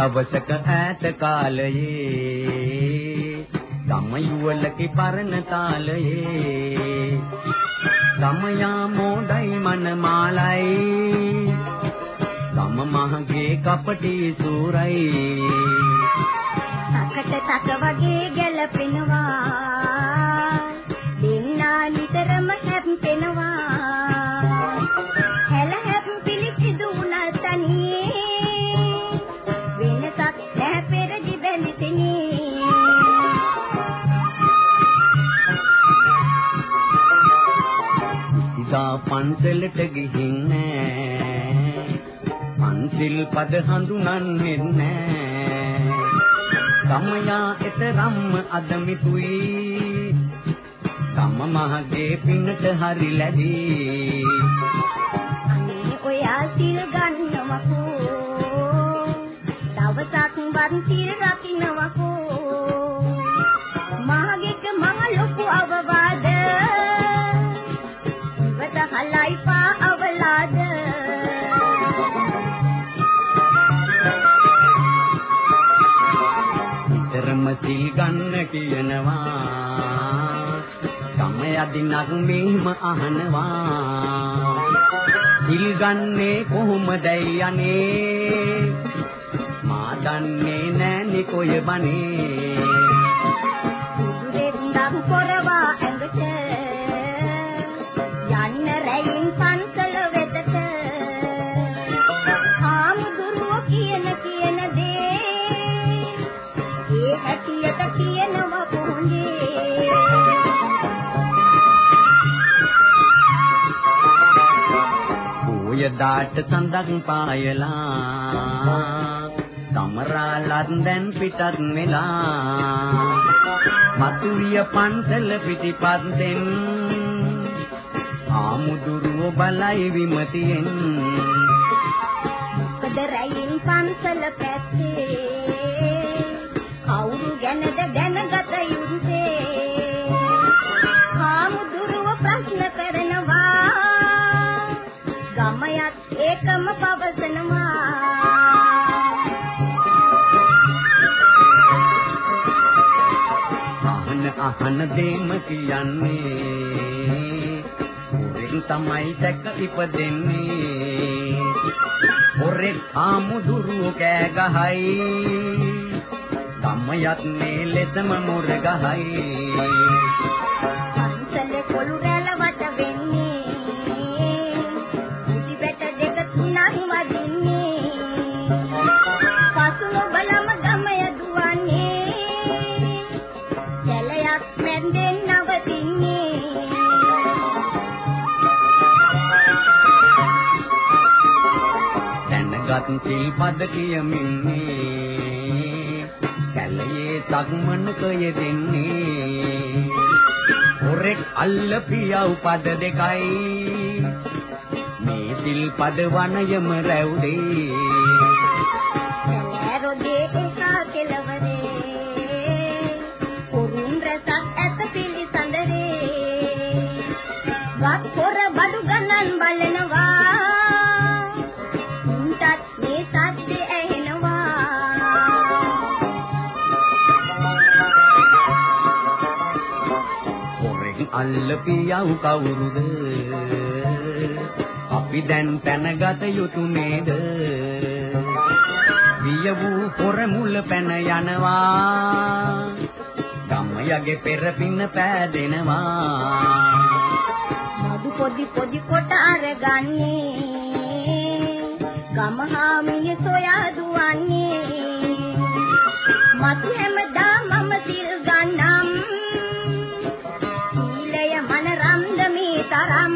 දවසක ඈත කාලයේ ගම යුවලකි පරණ තාලයේ ගමයා මෝඩයි මනමාලයි ගම මහගේ කපටි සූරයි පන්සලට ගිහින් නෑ පන්සිල් පද හඳුනන්නේ නෑ ගමයා එතරම්ම අදමිතුයි ගම මහගේ පින්නට හරි ලැබී අනේ ඔයා සිල් ගන්නවකෝ? දවසක් වන් සිල් රකින්නවකෝ? හලයි පා අවලාද නිතරම සිල් ගන්න කියනවා ගම යදිනක් මෙහිම අහනවා සිල් ගන්නේ කොහොමදයි අනේ මා දන්නේ නෑනේ කොය බනේ සුදුරෙන්දම් පොරවා දාට සඳක් පායලා කමරාලත් දැන් පිටත් වෙලා මතුවිය පන්සල පිටිපස්සෙන් ආමුදුරුව බලයි විමතියෙන් මොකද රැයින් පන්සල පැත්තේ අහන අහන දේම කියන්නේ. හොරෙන් තමයි දැක ඉපදෙන්නේ. හොරෙක් ආමුදුරුව කෑ ගහයි. ගමයත් මේ ලෙසම මොර ගහයි ජලයක් මැන්දෙන් නවතින්නේ. දැනගත් සිල්පද කියමින්නේ. කැලයේ සක්මනක යෙදෙන්නේ හොරෙක් අල්ල පියව් පද දෙකයි. මේ සිල්පද වනයම රැවුදේ බඩු ගණන් බලනවා උන්ටත් මේ සත්‍ය ඇහෙනවා. හොරෙක් අල්ල පියව් කවුරුද? අපි දැන් දැනගත යුතු නේද? විය වූ හොර මුල පැන යනවා. යගේ පෙර පින්න පෑදෙනවා. මදු පොඩි පොඩි කොට අරගන්නේ ගමහාමිය සොයා දුවන්නේ මතු හැමදා මම සිල් ගන්නම්. සීලය මන රම්ද මේ තරම්.